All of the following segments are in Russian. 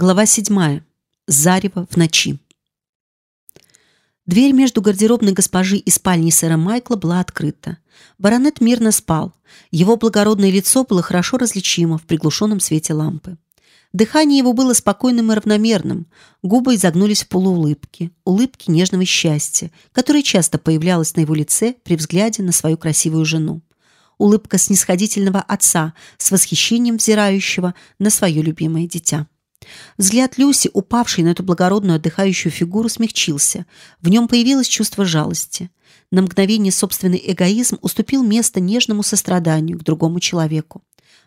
Глава седьмая. Зарево в ночи. Дверь между гардеробной госпожи и спальней сэра Майкла была открыта. Баронет мирно спал. Его благородное лицо было хорошо различимо в приглушенном свете лампы. Дыхание его было спокойным и равномерным, губы изогнулись в полуулыбке, улыбки нежного счастья, которая часто появлялась на его лице при взгляде на свою красивую жену. Улыбка снисходительного отца с восхищением взирающего на свое любимое дитя. Взгляд Люси, упавший на эту благородную отдыхающую фигуру, смягчился. В нем появилось чувство жалости. На мгновение собственный эгоизм уступил место нежному состраданию к другому человеку.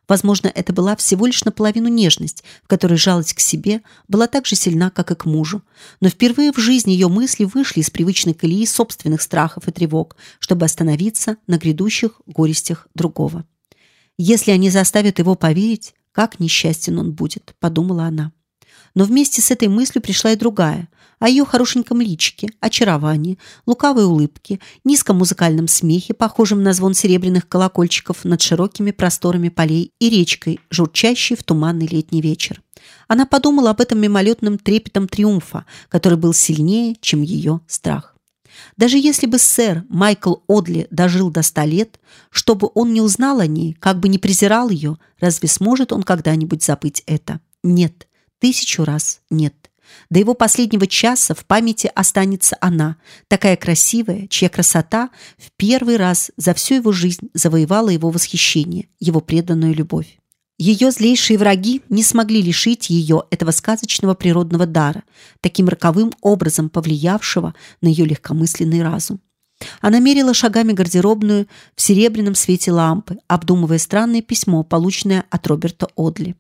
Возможно, это была всего лишь наполовину нежность, в которой жалость к себе была так же сильна, как и к мужу. Но впервые в жизни ее мысли вышли из привычной колеи собственных страхов и тревог, чтобы остановиться на грядущих горестях другого. Если они заставят его поверить, как несчастен он будет, подумала она. Но вместе с этой мыслью пришла и другая о ее хорошеньком личике, очаровании, лукавой улыбке, низком музыкальном смехе, похожем на звон серебряных колокольчиков над широкими просторами полей и речкой, журчащей в туманный летний вечер. Она подумала об этом мимолетном трепетом триумфа, который был сильнее, чем ее страх. Даже если бы сэр Майкл Одли дожил до ста лет, чтобы он не узнал о ней, как бы не презирал ее, разве сможет он когда-нибудь забыть это? Нет, тысячу раз нет. До его последнего часа в памяти останется она, такая красивая, чья красота в первый раз за всю его жизнь завоевала его восхищение, его преданную любовь. Ее злейшие враги не смогли лишить ее этого сказочного природного дара, таким роковым образом повлиявшего на ее легкомысленный разум. Она мерила шагами гардеробную в серебряном свете лампы, обдумывая странное письмо, полученное от Роберта Одли.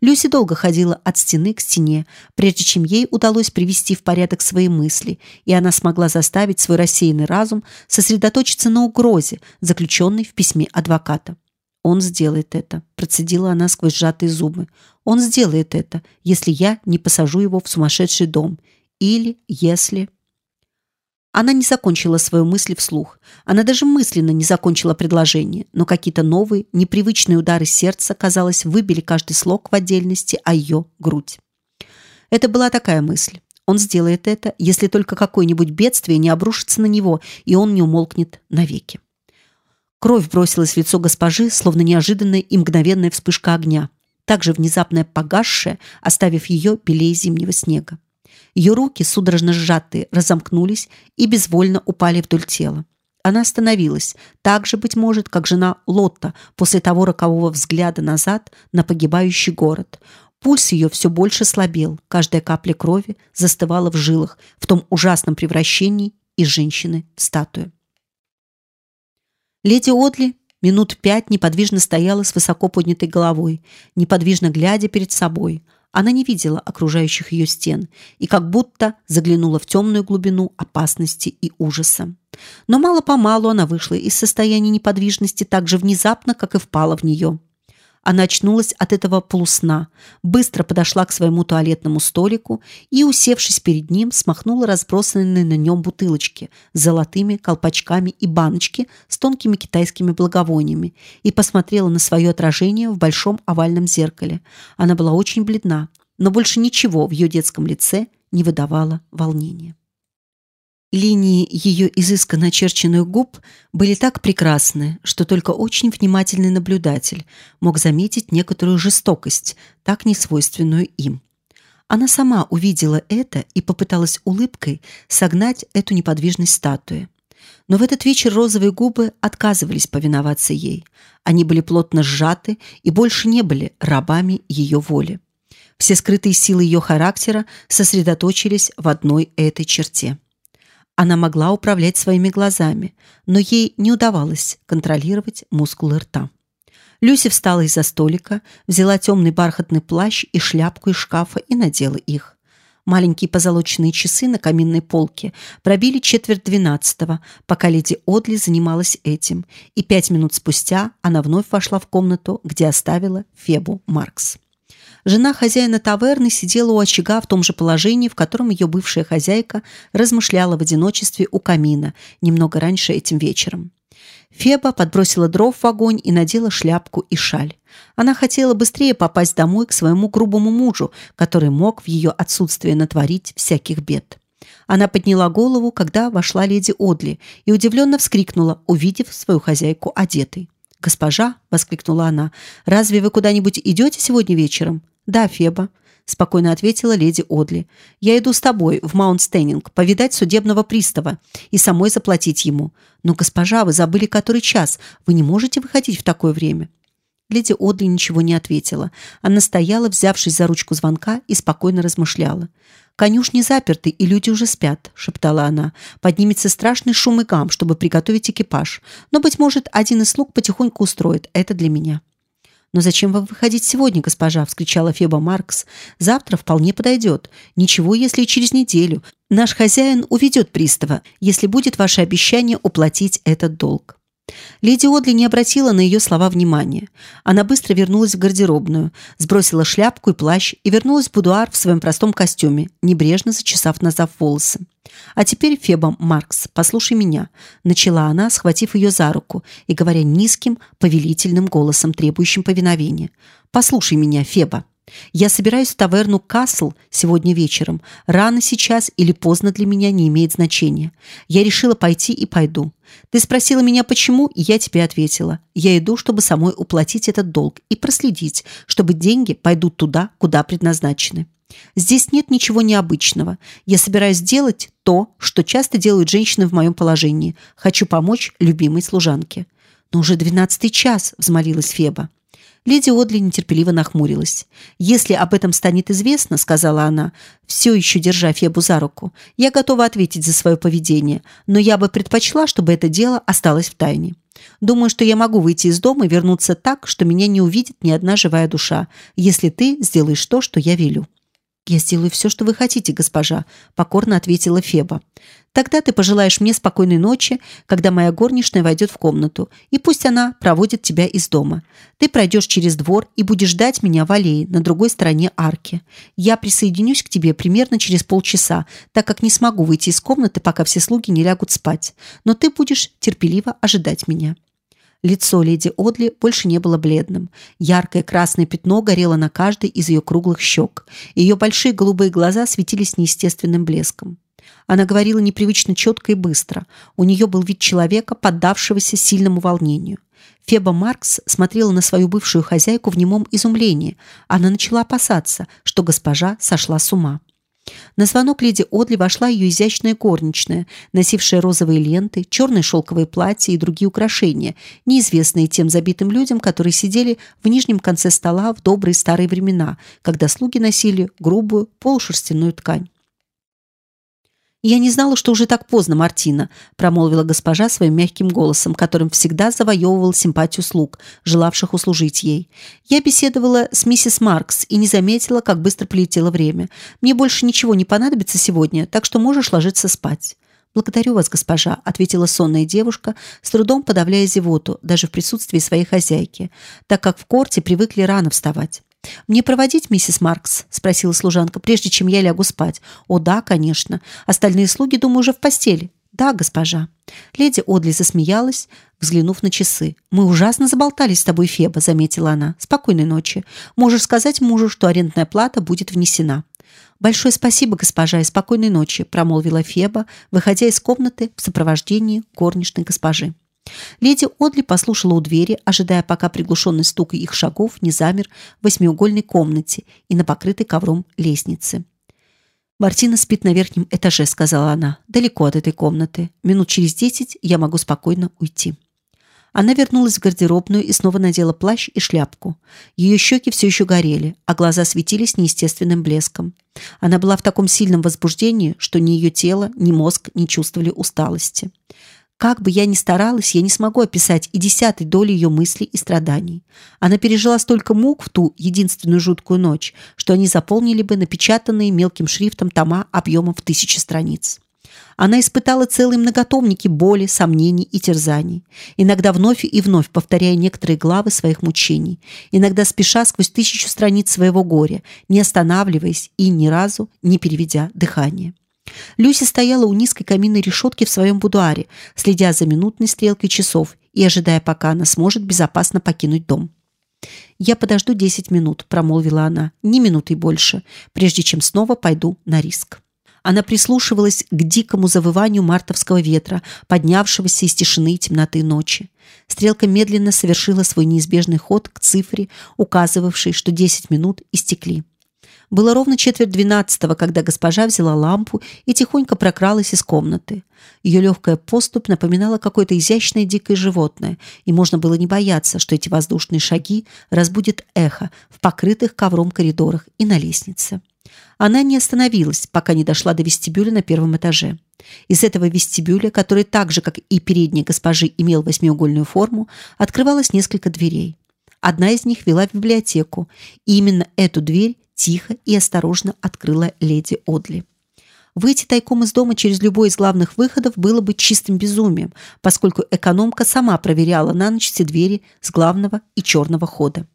Люси долго ходила от стены к стене, прежде чем ей удалось привести в порядок свои мысли, и она смогла заставить свой рассеянный разум сосредоточиться на угрозе, заключенной в письме адвоката. Он сделает это, процедила она сквозь сжатые зубы. Он сделает это, если я не посажу его в сумасшедший дом, или если она не закончила свою мысль вслух. Она даже мысленно не закончила предложение, но какие-то новые, непривычные удары сердца, казалось, выбили каждый слог в отдельности о ее грудь. Это была такая мысль. Он сделает это, если только какое-нибудь бедствие не обрушится на него, и он не умолкнет навеки. Кровь бросилась в лицо госпожи, словно неожиданная и мгновенная вспышка огня, также внезапно погасшая, оставив ее белее зимнего снега. Ее руки, судорожно сжатые, разомкнулись и безвольно упали вдоль тела. Она остановилась, так же, быть может, как жена Лотта после того рокового взгляда назад на погибающий город. Пульс ее все больше слабел, каждая капля крови застывала в жилах в том ужасном превращении из женщины в статую. Леди Одли минут пять неподвижно стояла с высоко поднятой головой, неподвижно глядя перед собой – она не видела окружающих ее стен и как будто заглянула в темную глубину опасности и ужаса. Но мало-помалу она вышла из состояния неподвижности так же внезапно, как и впала в нее. Она очнулась от этого полусна, быстро подошла к своему туалетному столику и, усевшись перед ним, смахнула разбросанные на нем бутылочки с золотыми колпачками и баночки с тонкими китайскими благовониями и посмотрела на свое отражение в большом овальном зеркале. Она была очень бледна, но больше ничего в ее детском лице не выдавало волнения. Линии ее изысканно очерченных губ были так прекрасны, что только очень внимательный наблюдатель мог заметить некоторую жестокость, так несвойственную им. Она сама увидела это и попыталась улыбкой согнать эту неподвижность статуи. Но в этот вечер розовые губы отказывались повиноваться ей. Они были плотно сжаты и больше не были рабами ее воли. Все скрытые силы ее характера сосредоточились в одной этой черте. Она могла управлять своими глазами, но ей не удавалось контролировать мускулы рта. Люси встала из-за столика, взяла темный бархатный плащ и шляпку из шкафа и надела их. Маленькие позолоченные часы на каминной полке пробили четверть двенадцатого, пока леди Одли занималась этим, и пять минут спустя она вновь вошла в комнату, где оставила Фебу Маркс. Жена хозяина таверны сидела у очага в том же положении, в котором ее бывшая хозяйка размышляла в одиночестве у камина немного раньше этим вечером. Феба подбросила дров в огонь и надела шляпку и шаль. Она хотела быстрее попасть домой к своему грубому мужу, который мог в ее отсутствие натворить всяких бед. Она подняла голову, когда вошла леди Одли, и удивленно вскрикнула, увидев свою хозяйку одетой. «Госпожа!» — воскликнула она. «Разве вы куда-нибудь идете сегодня вечером?» «Да, Феба», — спокойно ответила леди Одли. «Я иду с тобой в Маунт-Стеннинг повидать судебного пристава и самой заплатить ему. Но, госпожа, вы забыли который час. Вы не можете выходить в такое время». Леди Одли ничего не ответила. Она стояла, взявшись за ручку звонка, и спокойно размышляла. «Конюшни заперты, и люди уже спят», — шептала она. «Поднимется страшный шум и гам, чтобы приготовить экипаж. Но, быть может, один из слуг потихоньку устроит. Это для меня». «Но зачем вам выходить сегодня, госпожа?» — вскричала Феба Маркс. «Завтра вполне подойдет. Ничего, если через неделю. Наш хозяин уведет пристава, если будет ваше обещание уплатить этот долг». Леди Одли не обратила на ее слова внимания. Она быстро вернулась в гардеробную, сбросила шляпку и плащ и вернулась в будуар в своем простом костюме, небрежно зачесав назад волосы. А теперь, Феба Маркс, послушай меня, начала она, схватив ее за руку и говоря низким, повелительным голосом, требующим повиновения. Послушай меня, Феба. Я собираюсь в таверну Касл сегодня вечером. Рано сейчас или поздно для меня не имеет значения. Я решила пойти и пойду. Ты спросила меня почему, и я тебе ответила. Я иду, чтобы самой уплатить этот долг и проследить, чтобы деньги пойдут туда, куда предназначены. Здесь нет ничего необычного. Я собираюсь сделать то, что часто делают женщины в моем положении. Хочу помочь любимой служанке. Но уже двенадцатый час, взмолилась Феба. Леди Одли нетерпеливо нахмурилась. «Если об этом станет известно, — сказала она, все еще держа Фебу за руку, — я готова ответить за свое поведение, но я бы предпочла, чтобы это дело осталось в тайне. Думаю, что я могу выйти из дома и вернуться так, что меня не увидит ни одна живая душа, если ты сделаешь то, что я велю». «Я сделаю все, что вы хотите, госпожа», — покорно ответила Феба. «Тогда ты пожелаешь мне спокойной ночи, когда моя горничная войдет в комнату, и пусть она проводит тебя из дома. Ты пройдешь через двор и будешь ждать меня в аллее на другой стороне арки. Я присоединюсь к тебе примерно через полчаса, так как не смогу выйти из комнаты, пока все слуги не лягут спать. Но ты будешь терпеливо ожидать меня». Лицо леди Одли больше не было бледным. Яркое красное пятно горело на каждой из ее круглых щек. Ее большие голубые глаза светились неестественным блеском. Она говорила непривычно четко и быстро. У нее был вид человека, поддавшегося сильному волнению. Феба Маркс смотрела на свою бывшую хозяйку в немом изумлении. Она начала опасаться, что госпожа сошла с ума. На звонок леди Одли вошла ее изящная горничная, носившая розовые ленты, черное шелковое платье и другие украшения, неизвестные тем забитым людям, которые сидели в нижнем конце стола в добрые старые времена, когда слуги носили грубую полушерстяную ткань. «Я не знала, что уже так поздно, Мартина», – промолвила госпожа своим мягким голосом, которым всегда завоевывал симпатию слуг, желавших услужить ей. «Я беседовала с миссис Маркс и не заметила, как быстро полетело время. Мне больше ничего не понадобится сегодня, так что можешь ложиться спать». «Благодарю вас, госпожа», — ответила сонная девушка, с трудом подавляя зевоту, даже в присутствии своей хозяйки, так как в корте привыкли рано вставать. «Мне проводить, миссис Маркс?» – спросила служанка, прежде чем я лягу спать. «О, да, конечно. Остальные слуги, думаю, уже в постели». «Да, госпожа». Леди Одли засмеялась, взглянув на часы. «Мы ужасно заболтались с тобой, Феба», – заметила она. «Спокойной ночи. Можешь сказать мужу, что арендная плата будет внесена». «Большое спасибо, госпожа, и спокойной ночи», – промолвила Феба, выходя из комнаты в сопровождении горничной госпожи. Леди Одли послушала у двери, ожидая, пока приглушенный стук их шагов не замер в восьмиугольной комнате и на покрытой ковром лестнице. «Мартина спит на верхнем этаже», — сказала она, — «далеко от этой комнаты. Минут через десять я могу спокойно уйти». Она вернулась в гардеробную и снова надела плащ и шляпку. Ее щеки все еще горели, а глаза светились неестественным блеском. Она была в таком сильном возбуждении, что ни ее тело, ни мозг не чувствовали усталости. Как бы я ни старалась, я не смогу описать и десятой доли ее мыслей и страданий. Она пережила столько мук в ту единственную жуткую ночь, что они заполнили бы напечатанные мелким шрифтом тома объемом в тысячи страниц. Она испытала целые многотомники боли, сомнений и терзаний, иногда вновь и вновь повторяя некоторые главы своих мучений, иногда спеша сквозь тысячу страниц своего горя, не останавливаясь и ни разу не переведя дыхание. Люси стояла у низкой каминной решетки в своем будуаре, следя за минутной стрелкой часов и ожидая, пока она сможет безопасно покинуть дом. «Я подожду десять минут», – промолвила она, – «ни минуты больше, прежде чем снова пойду на риск». Она прислушивалась к дикому завыванию мартовского ветра, поднявшегося из тишины и темноты ночи. Стрелка медленно совершила свой неизбежный ход к цифре, указывавшей, что десять минут истекли. Было ровно четверть двенадцатого, когда госпожа взяла лампу и тихонько прокралась из комнаты. Ее легкая поступь напоминала какое-то изящное дикое животное, и можно было не бояться, что эти воздушные шаги разбудят эхо в покрытых ковром коридорах и на лестнице. Она не остановилась, пока не дошла до вестибюля на первом этаже. Из этого вестибюля, который так же, как и передняя госпожи, имел восьмиугольную форму, открывалось несколько дверей. Одна из них вела в библиотеку, и именно эту дверь тихо и осторожно открыла леди Одли. Выйти тайком из дома через любой из главных выходов было бы чистым безумием, поскольку экономка сама проверяла на ночь все двери с главного и черного хода.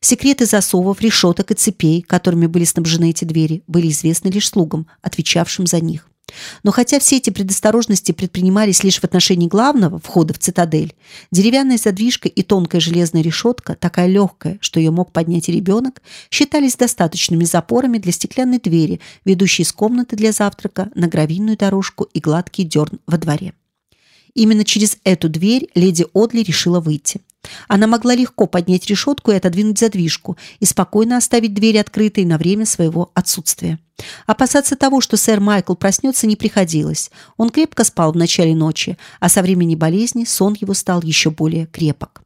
Секреты засовов, решеток и цепей, которыми были снабжены эти двери, были известны лишь слугам, отвечавшим за них. Но хотя все эти предосторожности предпринимались лишь в отношении главного входа в цитадель, деревянная задвижка и тонкая железная решетка, такая легкая, что ее мог поднять ребенок, считались достаточными запорами для стеклянной двери, ведущей из комнаты для завтрака на гравийную дорожку и гладкий дерн во дворе. Именно через эту дверь леди Одли решила выйти. Она могла легко поднять решетку и отодвинуть задвижку и спокойно оставить дверь открытой на время своего отсутствия. Опасаться того, что сэр Майкл проснется, не приходилось. Он крепко спал в начале ночи, а со времени болезни сон его стал еще более крепок.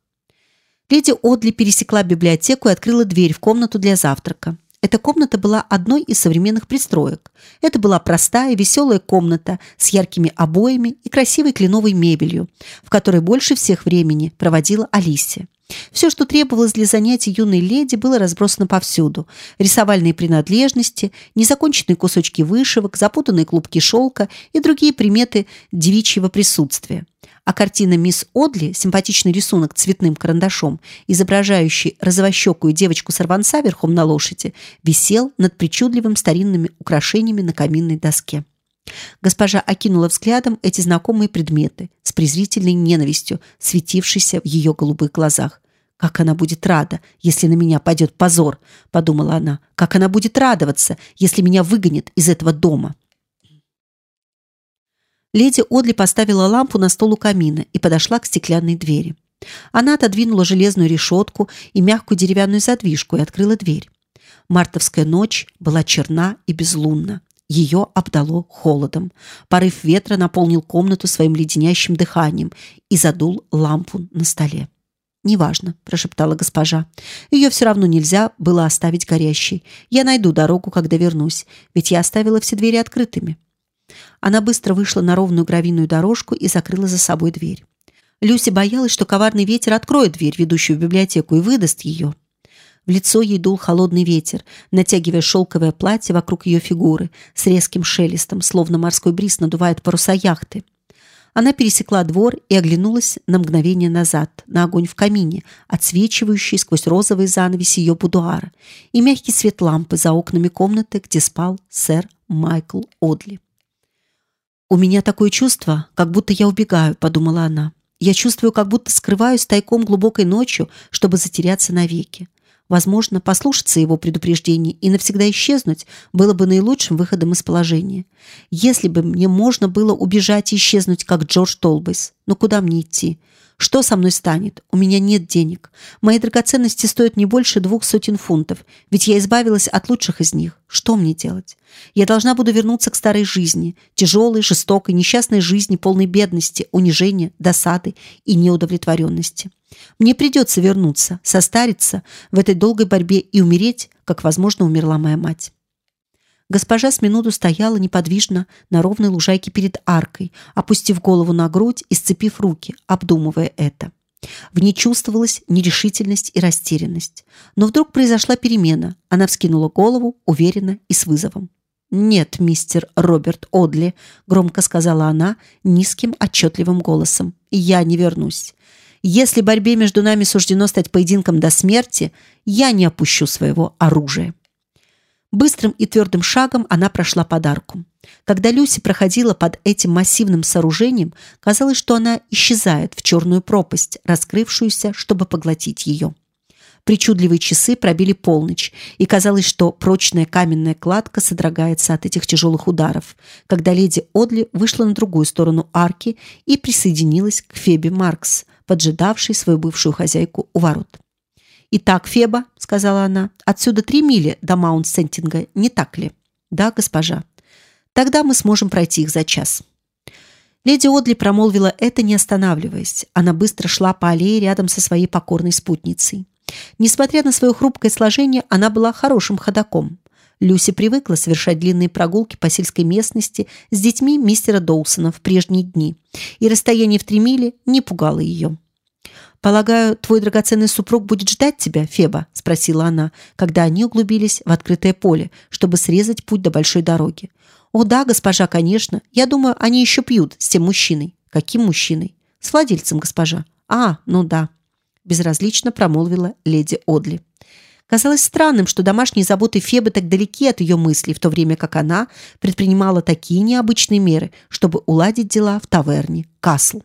Леди Одли пересекла библиотеку и открыла дверь в комнату для завтрака. Эта комната была одной из современных пристроек. Это была простая, веселая комната с яркими обоями и красивой кленовой мебелью, в которой больше всех времени проводила Алисия. Все, что требовалось для занятий юной леди, было разбросано повсюду. Рисовальные принадлежности, незаконченные кусочки вышивок, запутанные клубки шелка и другие приметы девичьего присутствия а картина мисс Одли, симпатичный рисунок цветным карандашом, изображающий розовощекую девочку-сорванца верхом на лошади, висел над причудливым старинными украшениями на каминной доске. Госпожа окинула взглядом эти знакомые предметы с презрительной ненавистью, светившейся в ее голубых глазах. «Как она будет рада, если на меня пойдет позор!» – подумала она. «Как она будет радоваться, если меня выгонят из этого дома!» Леди Одли поставила лампу на стол у камина и подошла к стеклянной двери. Она отодвинула железную решетку и мягкую деревянную задвижку и открыла дверь. Мартовская ночь была черна и безлунна. Ее обдало холодом. Порыв ветра наполнил комнату своим леденящим дыханием и задул лампу на столе. «Неважно», – прошептала госпожа. «Ее все равно нельзя было оставить горящей. Я найду дорогу, когда вернусь, ведь я оставила все двери открытыми». Она быстро вышла на ровную гравийную дорожку и закрыла за собой дверь. Люси боялась, что коварный ветер откроет дверь, ведущую в библиотеку, и выдаст ее. В лицо ей дул холодный ветер, натягивая шелковое платье вокруг ее фигуры с резким шелестом, словно морской бриз надувает паруса яхты. Она пересекла двор и оглянулась на мгновение назад, на огонь в камине, отсвечивающий сквозь розовые занавеси ее будуара, и мягкий свет лампы за окнами комнаты, где спал сэр Майкл Одли. У меня такое чувство, как будто я убегаю, подумала она. Я чувствую, как будто скрываюсь тайком глубокой ночью, чтобы затеряться навеки. Возможно, послушаться его предупреждений и навсегда исчезнуть было бы наилучшим выходом из положения. Если бы мне можно было убежать и исчезнуть, как Джордж Толбейс, но куда мне идти? Что со мной станет? У меня нет денег. Мои драгоценности стоят не больше двух сотен фунтов, ведь я избавилась от лучших из них. Что мне делать? Я должна буду вернуться к старой жизни, тяжелой, жестокой, несчастной жизни, полной бедности, унижения, досады и неудовлетворенности. Мне придется вернуться, состариться в этой долгой борьбе и умереть, как, возможно, умерла моя мать. Госпожа с минуту стояла неподвижно на ровной лужайке перед аркой, опустив голову на грудь и сцепив руки, обдумывая это. В ней чувствовалась нерешительность и растерянность. Но вдруг произошла перемена. Она вскинула голову уверенно и с вызовом. «Нет, мистер Роберт Одли», — громко сказала она низким, отчетливым голосом. «Я не вернусь. Если борьбе между нами суждено стать поединком до смерти, я не опущу своего оружия». Быстрым и твердым шагом она прошла под арку. Когда Люси проходила под этим массивным сооружением, казалось, что она исчезает в черную пропасть, раскрывшуюся, чтобы поглотить ее. Причудливые часы пробили полночь, и казалось, что прочная каменная кладка содрогается от этих тяжелых ударов, когда леди Одли вышла на другую сторону арки и присоединилась к Фебе Маркс, поджидавшей свою бывшую хозяйку у ворот. «Итак, Феба», — сказала она, — «отсюда три мили до Маунт-Стеннинга, не так ли?» «Да, госпожа». «Тогда мы сможем пройти их за час». Леди Одли промолвила это, не останавливаясь. Она быстро шла по аллее рядом со своей покорной спутницей. Несмотря на свое хрупкое сложение, она была хорошим ходоком. Люси привыкла совершать длинные прогулки по сельской местности с детьми мистера Доусона в прежние дни, и расстояние в три мили не пугало ее. «Полагаю, твой драгоценный супруг будет ждать тебя, Феба?» – спросила она, когда они углубились в открытое поле, чтобы срезать путь до большой дороги. «О да, госпожа, конечно. Я думаю, они еще пьют с тем мужчиной». «Каким мужчиной?» «С владельцем, госпожа». «А, ну да», – безразлично промолвила леди Одли. Казалось странным, что домашние заботы Фебы так далеки от ее мыслей, в то время как она предпринимала такие необычные меры, чтобы уладить дела в таверне Касл.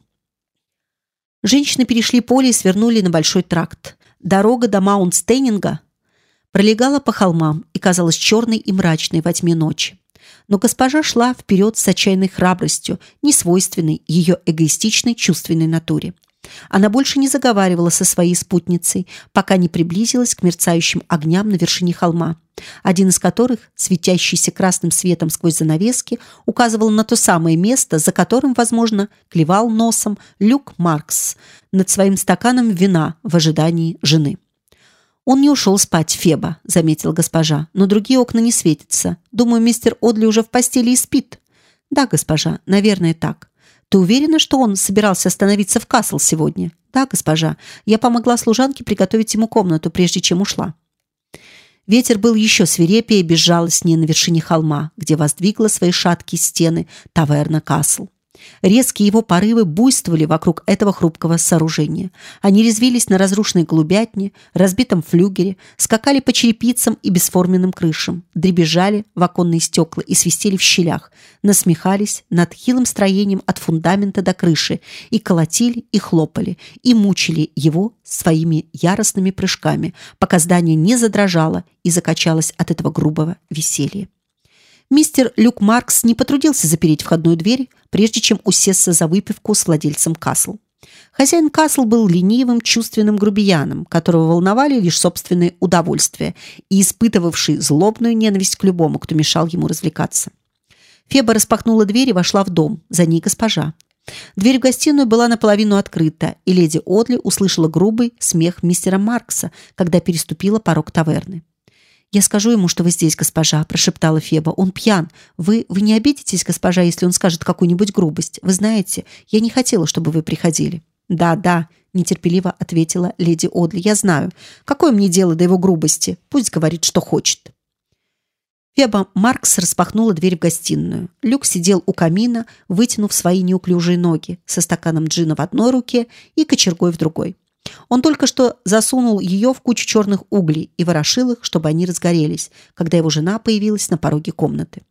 Женщины перешли поле и свернули на большой тракт. Дорога до Маунт-Стейнинга пролегала по холмам и казалась черной и мрачной во тьме ночи. Но госпожа шла вперед с отчаянной храбростью, несвойственной ее эгоистичной чувственной натуре. Она больше не заговаривала со своей спутницей, пока не приблизилась к мерцающим огням на вершине холма, один из которых, светящийся красным светом сквозь занавески, указывал на то самое место, за которым, возможно, клевал носом Люк Маркс над своим стаканом вина в ожидании жены. Он не ушел спать, Феба, заметила госпожа, но другие окна не светятся. Думаю, мистер Одли уже в постели и спит. Да, госпожа, наверное, так. Ты уверена, что он собирался остановиться в Касл сегодня? Да, госпожа. Я помогла служанке приготовить ему комнату, прежде чем ушла. Ветер был еще свирепее и безжалостнее на вершине холма, где воздвигла свои шаткие стены таверна Касл. Резкие его порывы буйствовали вокруг этого хрупкого сооружения. Они резвились на разрушенной голубятне, разбитом флюгере, скакали по черепицам и бесформенным крышам, дребезжали в оконные стекла и свистели в щелях, насмехались над хилым строением от фундамента до крыши и колотили и хлопали и мучили его своими яростными прыжками, пока здание не задрожало и закачалось от этого грубого веселья. Мистер Люк Маркс не потрудился запереть входную дверь, прежде чем усесться за выпивку с владельцем Касл. Хозяин Касл был ленивым, чувственным грубияном, которого волновали лишь собственные удовольствия и испытывавший злобную ненависть к любому, кто мешал ему развлекаться. Феба распахнула дверь и вошла в дом, за ней госпожа. Дверь в гостиную была наполовину открыта, и леди Одли услышала грубый смех мистера Маркса, когда переступила порог таверны. «Я скажу ему, что вы здесь, госпожа», – прошептала Феба. «Он пьян. Вы, вы не обидитесь, госпожа, если он скажет какую-нибудь грубость? Вы знаете, я не хотела, чтобы вы приходили». «Да, да», – нетерпеливо ответила леди Одли. «Я знаю. Какое мне дело до его грубости? Пусть говорит, что хочет». Феба Маркс распахнула дверь в гостиную. Люк сидел у камина, вытянув свои неуклюжие ноги, со стаканом джина в одной руке и кочергой в другой. Он только что засунул ее в кучу черных углей и ворошил их, чтобы они разгорелись, когда его жена появилась на пороге комнаты.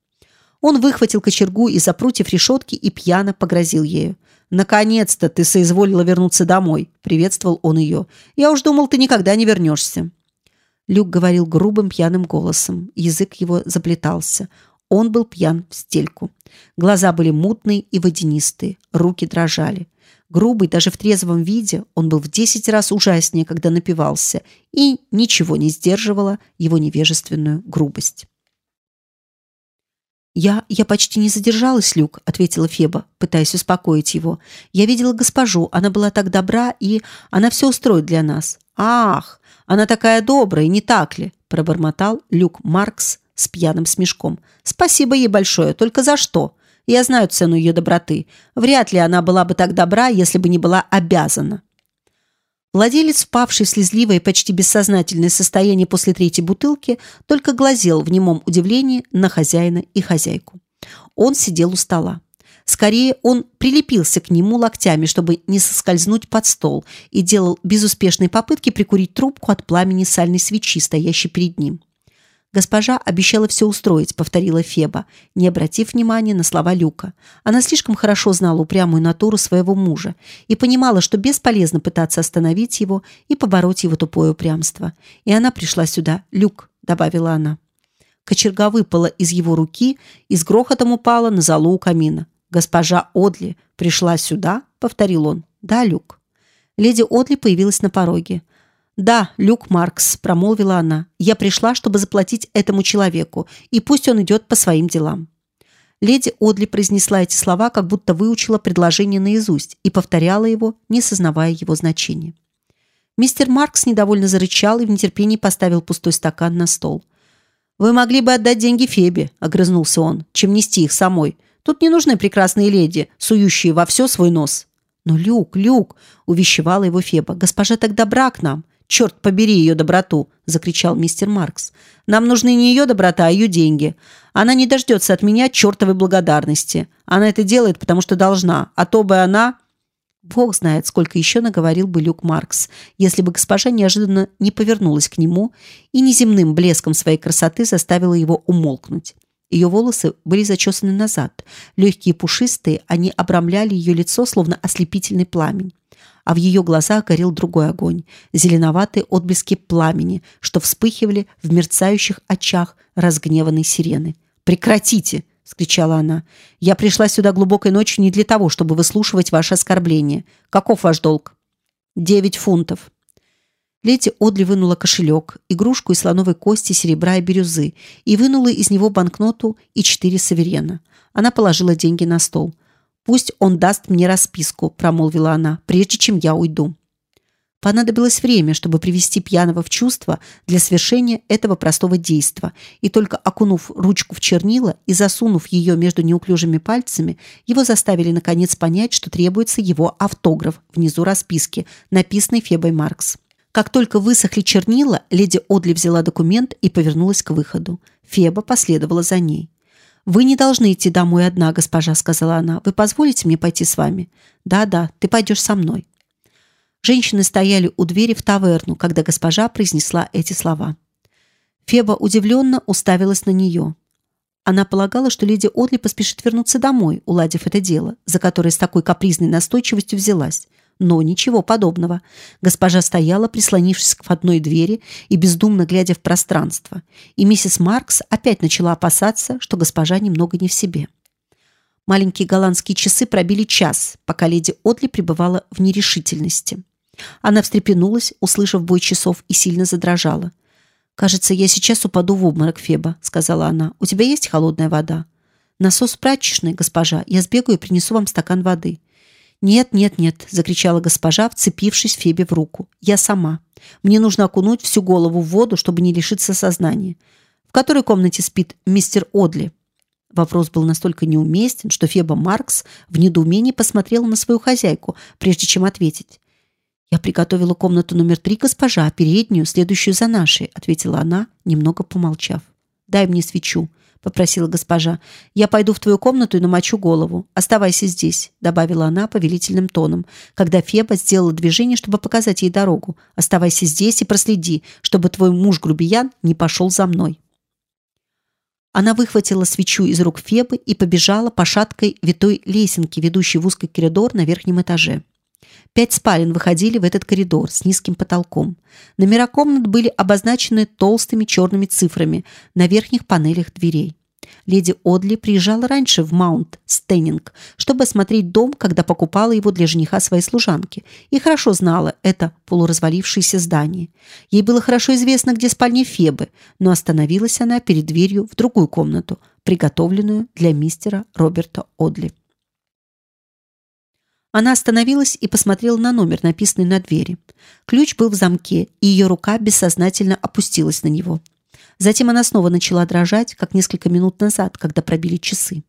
Он выхватил кочергу из-за прутьев решетки и пьяно погрозил ею. «Наконец-то ты соизволила вернуться домой!» – приветствовал он ее. «Я уж думал, ты никогда не вернешься!» Люк говорил грубым пьяным голосом. Язык его заплетался. Он был пьян в стельку. Глаза были мутные и водянистые, руки дрожали. Грубый даже в трезвом виде, он был в десять раз ужаснее, когда напивался, и ничего не сдерживало его невежественную грубость. «Я... я почти не задержалась, Люк», — ответила Феба, пытаясь успокоить его. «Я видела госпожу, она была так добра, и она все устроит для нас». «Ах, она такая добрая, не так ли?» — пробормотал Люк Маркс с пьяным смешком. «Спасибо ей большое, только за что? Я знаю цену ее доброты. Вряд ли она была бы так добра, если бы не была обязана. Владелец, впавший в слезливое и почти бессознательное состояние после третьей бутылки, только глазел в немом удивлении на хозяина и хозяйку. Он сидел у стола. Скорее, он прилепился к нему локтями, чтобы не соскользнуть под стол, и делал безуспешные попытки прикурить трубку от пламени сальной свечи, стоящей перед ним. Госпожа обещала все устроить, повторила Феба, не обратив внимания на слова Люка. Она слишком хорошо знала упрямую натуру своего мужа и понимала, что бесполезно пытаться остановить его и побороть его тупое упрямство. И она пришла сюда. Люк, добавила она. Кочерга выпала из его руки и с грохотом упала на залу у камина. Госпожа Одли пришла сюда, повторил он. Да, Люк. Леди Одли появилась на пороге. «Да, Люк Маркс», – промолвила она. «Я пришла, чтобы заплатить этому человеку, и пусть он идет по своим делам». Леди Одли произнесла эти слова, как будто выучила предложение наизусть и повторяла его, не сознавая его значения. Мистер Маркс недовольно зарычал и в нетерпении поставил пустой стакан на стол. «Вы могли бы отдать деньги Фебе», – огрызнулся он, – «чем нести их самой. Тут не нужны прекрасные леди, сующие во все свой нос». «Но, Люк, Люк!» – увещевала его Феба. «Госпожа так добра к нам. Черт побери ее доброту!» – закричал мистер Маркс. «Нам нужны не ее доброта, а ее деньги. Она не дождется от меня чертовой благодарности. Она это делает, потому что должна. А то бы она...» Бог знает, сколько еще наговорил бы Люк Маркс, если бы госпожа неожиданно не повернулась к нему и неземным блеском своей красоты заставила его умолкнуть. Ее волосы были зачесаны назад, легкие пушистые, они обрамляли ее лицо, словно ослепительный пламень а в ее глазах горел другой огонь, зеленоватые отблески пламени, что вспыхивали в мерцающих очах разгневанной сирены. «Прекратите!» – скричала она. «Я пришла сюда глубокой ночью не для того, чтобы выслушивать ваши оскорбления. Каков ваш долг?» «Девять фунтов». Леди Одли вынула кошелек, игрушку из слоновой кости, серебра и бирюзы и вынула из него банкноту и четыре саверена. Она положила деньги на стол. Пусть он даст мне расписку, промолвила она, прежде чем я уйду. Понадобилось время, чтобы привести пьяного в чувство для совершения этого простого действа, и только окунув ручку в чернила и засунув ее между неуклюжими пальцами, его заставили наконец понять, что требуется его автограф внизу расписки, написанной Фебой Маркс. Как только высохли чернила, леди Одли взяла документ и повернулась к выходу. Феба последовала за ней. Вы не должны идти домой одна, госпожа, сказала она. Вы позволите мне пойти с вами? Да, да, ты пойдешь со мной. Женщины стояли у двери в таверну, когда госпожа произнесла эти слова. Феба удивленно уставилась на нее. Она полагала, что леди Одли поспешит вернуться домой, уладив это дело, за которое с такой капризной настойчивостью взялась. Но ничего подобного. Госпожа стояла, прислонившись к входной двери и бездумно глядя в пространство. И миссис Маркс опять начала опасаться, что госпожа немного не в себе. Маленькие голландские часы пробили час, пока леди Отли пребывала в нерешительности. Она встрепенулась, услышав бой часов, и сильно задрожала. «Кажется, я сейчас упаду в обморок, Феба», — сказала она. «У тебя есть холодная вода?» «Насос прачечной, госпожа. Я сбегаю и принесу вам стакан воды». «Нет, нет, нет!» – закричала госпожа, вцепившись Фебе в руку. «Я сама. Мне нужно окунуть всю голову в воду, чтобы не лишиться сознания. В которой комнате спит мистер Одли?» Вопрос был настолько неуместен, что Феба Маркс в недоумении посмотрела на свою хозяйку, прежде чем ответить. «Я приготовила комнату номер три, госпожа, переднюю, следующую за нашей», – ответила она, немного помолчав. «Дай мне свечу», попросила госпожа. Я пойду в твою комнату и намочу голову. Оставайся здесь, добавила она повелительным тоном, когда Феба сделала движение, чтобы показать ей дорогу. Оставайся здесь и проследи, чтобы твой муж грубиян не пошел за мной. Она выхватила свечу из рук Фебы и побежала по шаткой витой лесенке, ведущей в узкий коридор на верхнем этаже. Пять спален выходили в этот коридор с низким потолком. Номера комнат были обозначены толстыми черными цифрами на верхних панелях дверей. Леди Одли приезжала раньше в Маунт Стеннинг, чтобы осмотреть дом, когда покупала его для жениха своей служанки, и хорошо знала это полуразвалившееся здание. Ей было хорошо известно, где спальня Фебы, но остановилась она перед дверью в другую комнату, приготовленную для мистера Роберта Одли. Она остановилась и посмотрела на номер, написанный на двери. Ключ был в замке, и ее рука бессознательно опустилась на него. Затем она снова начала дрожать, как несколько минут назад, когда пробили часы.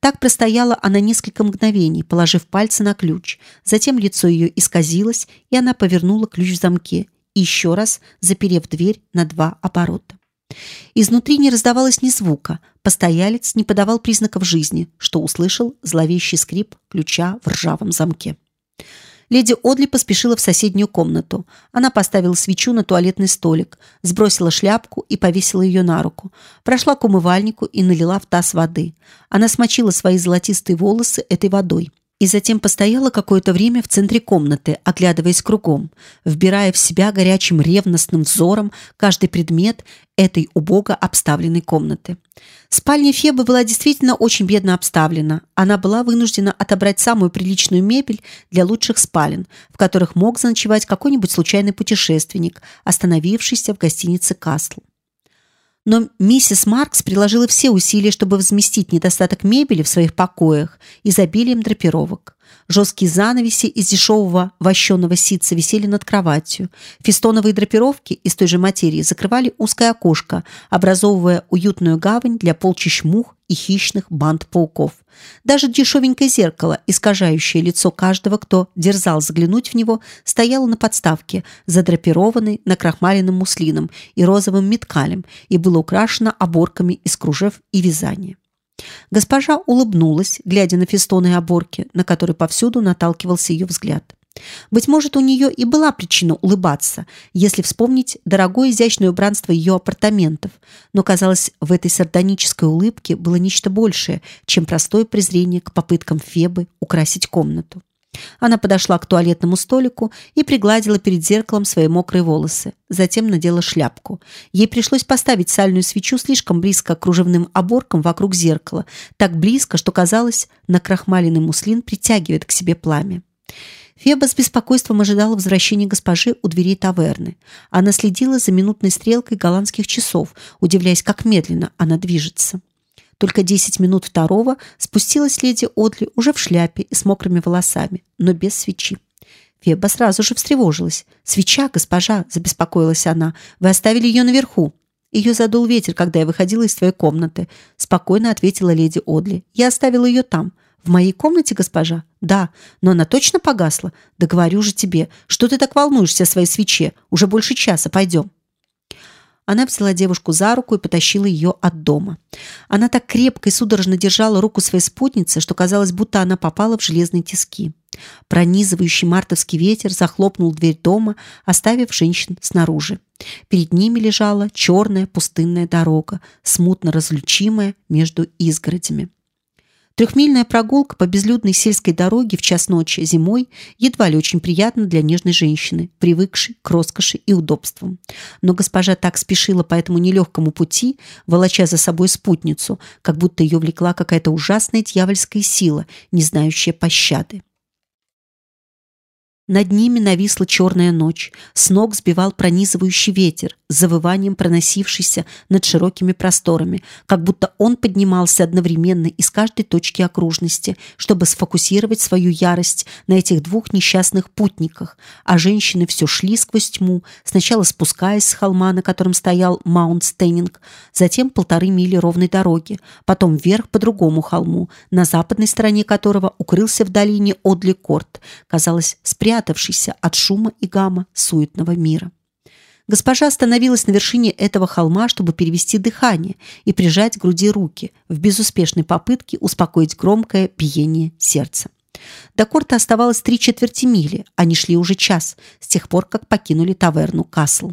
Так простояла она несколько мгновений, положив пальцы на ключ. Затем лицо ее исказилось, и она повернула ключ в замке, еще раз заперев дверь на два оборота. Изнутри не раздавалось ни звука. Постоялец не подавал признаков жизни, что услышал зловещий скрип ключа в ржавом замке. Леди Одли поспешила в соседнюю комнату. Она поставила свечу на туалетный столик, сбросила шляпку и повесила ее на руку. Прошла к умывальнику и налила в таз воды. Она смочила свои золотистые волосы этой водой и затем постояла какое-то время в центре комнаты, оглядываясь кругом, вбирая в себя горячим ревностным взором каждый предмет этой убого обставленной комнаты. Спальня Фебы была действительно очень бедно обставлена. Она была вынуждена отобрать самую приличную мебель для лучших спален, в которых мог заночевать какой-нибудь случайный путешественник, остановившийся в гостинице Касл. Но миссис Маркс приложила все усилия, чтобы возместить недостаток мебели в своих покоях изобилием драпировок. Жесткие занавеси из дешевого вощеного ситца висели над кроватью. Фестоновые драпировки из той же материи закрывали узкое окошко, образовывая уютную гавань для полчищ мух и хищных банд пауков. Даже дешевенькое зеркало, искажающее лицо каждого, кто дерзал заглянуть в него, стояло на подставке, задрапированной накрахмаленным муслином и розовым меткалем, и было украшено оборками из кружев и вязания. Госпожа улыбнулась, глядя на фестоны оборки, на которые повсюду наталкивался ее взгляд. Быть может, у нее и была причина улыбаться, если вспомнить дорогое изящное убранство ее апартаментов, но, казалось, в этой сардонической улыбке было нечто большее, чем простое презрение к попыткам Фебы украсить комнату. Она подошла к туалетному столику и пригладила перед зеркалом свои мокрые волосы. Затем надела шляпку. Ей пришлось поставить сальную свечу слишком близко к кружевным оборкам вокруг зеркала, так близко, что казалось, накрахмаленный муслин притягивает к себе пламя. Феба с беспокойством ожидала возвращения госпожи у дверей таверны. Она следила за минутной стрелкой голландских часов, удивляясь, как медленно она движется. Только десять минут второго спустилась леди Одли уже в шляпе и с мокрыми волосами, но без свечи. Феба сразу же встревожилась. «Свеча, госпожа!» – забеспокоилась она. «Вы оставили ее наверху!» «Ее задул ветер, когда я выходила из твоей комнаты», – спокойно ответила леди Одли. «Я оставила ее там». «В моей комнате, госпожа?» «Да, но она точно погасла?» «Да говорю же тебе, что ты так волнуешься о своей свече? Уже больше часа, пойдем». Она взяла девушку за руку и потащила ее от дома. Она так крепко и судорожно держала руку своей спутницы, что казалось, будто она попала в железные тиски. Пронизывающий мартовский ветер захлопнул дверь дома, оставив женщин снаружи. Перед ними лежала черная пустынная дорога, смутно различимая между изгородями. Трехмильная прогулка по безлюдной сельской дороге в час ночи зимой едва ли очень приятна для нежной женщины, привыкшей к роскоши и удобствам. Но госпожа так спешила по этому нелегкому пути, волоча за собой спутницу, как будто ее влекла какая-то ужасная дьявольская сила, не знающая пощады. Над ними нависла черная ночь. С ног сбивал пронизывающий ветер, завыванием проносившийся над широкими просторами, как будто он поднимался одновременно из каждой точки окружности, чтобы сфокусировать свою ярость на этих двух несчастных путниках. А женщины все шли сквозь тьму, сначала спускаясь с холма, на котором стоял Маунт Стейнинг, затем полторы мили ровной дороги, потом вверх по другому холму, на западной стороне которого укрылся в долине Одли-Корт. Казалось, спрятался спрятавшийся от шума и гамма суетного мира. Госпожа остановилась на вершине этого холма, чтобы перевести дыхание и прижать к груди руки в безуспешной попытке успокоить громкое биение сердца. До корта оставалось три четверти мили, они шли уже час, с тех пор, как покинули таверну Касл.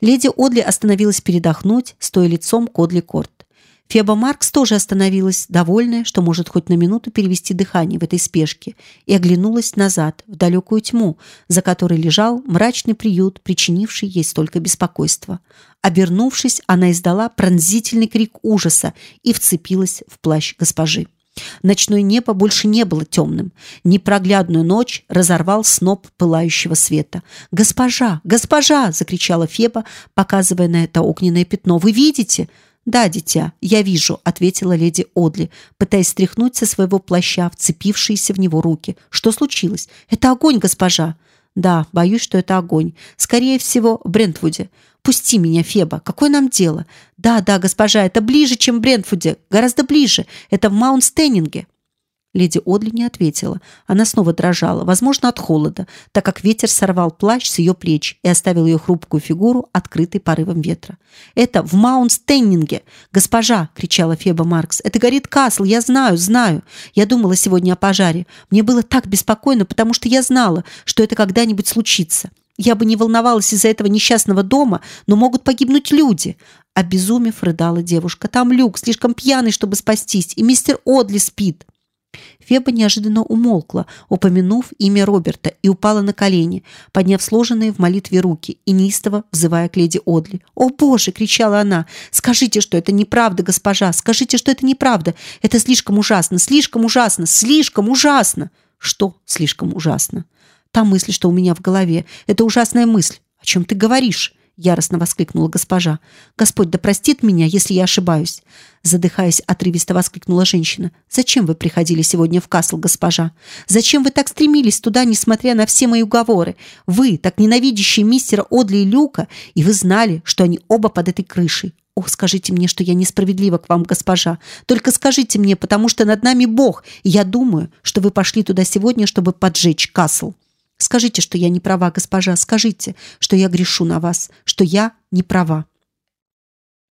Леди Одли остановилась передохнуть, стоя лицом к Одли Корт. Феба Маркс тоже остановилась, довольная, что может хоть на минуту перевести дыхание в этой спешке, и оглянулась назад, в далекую тьму, за которой лежал мрачный приют, причинивший ей столько беспокойства. Обернувшись, она издала пронзительный крик ужаса и вцепилась в плащ госпожи. Ночное небо больше не было темным. Непроглядную ночь разорвал сноп пылающего света. «Госпожа! Госпожа!» – закричала Феба, показывая на это огненное пятно. «Вы видите?» «Да, дитя, я вижу», — ответила леди Одли, пытаясь стряхнуть со своего плаща вцепившиеся в него руки. «Что случилось? Это огонь, госпожа!» «Да, боюсь, что это огонь. Скорее всего, в Брентвуде. Пусти меня, Феба. Какое нам дело?» «Да, да, госпожа, это ближе, чем в Брентвуде. Гораздо ближе. Это в Маунт-Стеннинге». Леди Одли не ответила. Она снова дрожала, возможно, от холода, так как ветер сорвал плащ с ее плеч и оставил ее хрупкую фигуру открытой порывом ветра. «Это в Маунт-Стеннинге! Госпожа!» — кричала Феба Маркс. «Это горит Касл! Я знаю, знаю! Я думала сегодня о пожаре. Мне было так беспокойно, потому что я знала, что это когда-нибудь случится. Я бы не волновалась из-за этого несчастного дома, но могут погибнуть люди. Обезумев, рыдала девушка. Там Люк слишком пьяный, чтобы спастись, и мистер Одли спит. Феба неожиданно умолкла, упомянув имя Роберта, и упала на колени, подняв сложенные в молитве руки и неистово взывая к леди Одли. «О, Боже!» — кричала она. «Скажите, что это неправда, госпожа! Скажите, что это неправда! Это слишком ужасно! Слишком ужасно! Слишком ужасно!» «Что слишком ужасно?» «Та мысль, что у меня в голове. Это ужасная мысль. О чем ты говоришь?» Яростно воскликнула госпожа. Господь да простит меня, если я ошибаюсь, задыхаясь, отрывисто воскликнула женщина. Зачем вы приходили сегодня в Касл, госпожа? Зачем вы так стремились туда, несмотря на все мои уговоры? Вы, так ненавидящие мистера Одли и Люка, и вы знали, что они оба под этой крышей. О, скажите мне, что я несправедлива к вам, госпожа. Только скажите мне, потому что над нами Бог, и я думаю, что вы пошли туда сегодня, чтобы поджечь Касл. Скажите, что я не права, госпожа, скажите, что я грешу на вас, что я не права.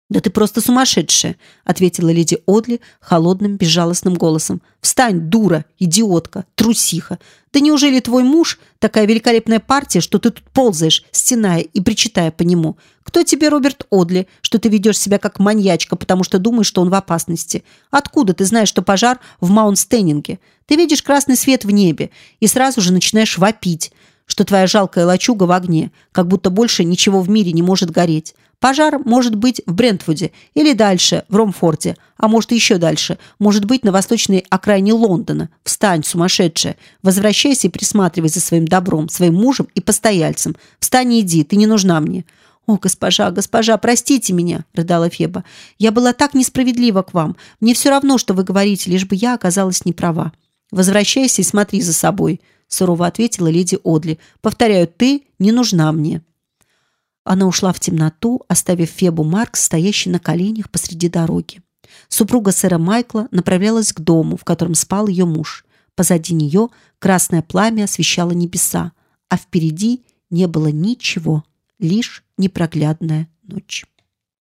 Да ты просто сумасшедшая, ответила леди Одли холодным, безжалостным голосом. Встань, дура, идиотка, трусиха. Да неужели твой муж такая великолепная партия, что ты тут ползаешь, стеная и причитая по нему? Кто тебе Роберт Одли, что ты ведешь себя как маньячка, потому что думаешь, что он в опасности? Откуда ты знаешь, что пожар в Маунт-Стеннинге? Ты видишь красный свет в небе и сразу же начинаешь вопить, что твоя жалкая лачуга в огне, как будто больше ничего в мире не может гореть. Пожар может быть в Брентвуде или дальше, в Ромфорте, а может еще дальше, может быть на восточной окраине Лондона. Встань, сумасшедшая, возвращайся и присматривай за своим добром, своим мужем и постояльцем. Встань и иди, ты не нужна мне. «О, госпожа, госпожа, простите меня!» — рыдала Феба. «Я была так несправедлива к вам. Мне все равно, что вы говорите, лишь бы я оказалась неправа». «Возвращайся и смотри за собой», — сурово ответила леди Одли. «Повторяю, ты не нужна мне». Она ушла в темноту, оставив Фебу Маркс, стоящей на коленях посреди дороги. Супруга сэра Майкла направлялась к дому, в котором спал ее муж. Позади нее красное пламя освещало небеса, а впереди не было ничего, лишь непроглядная ночь.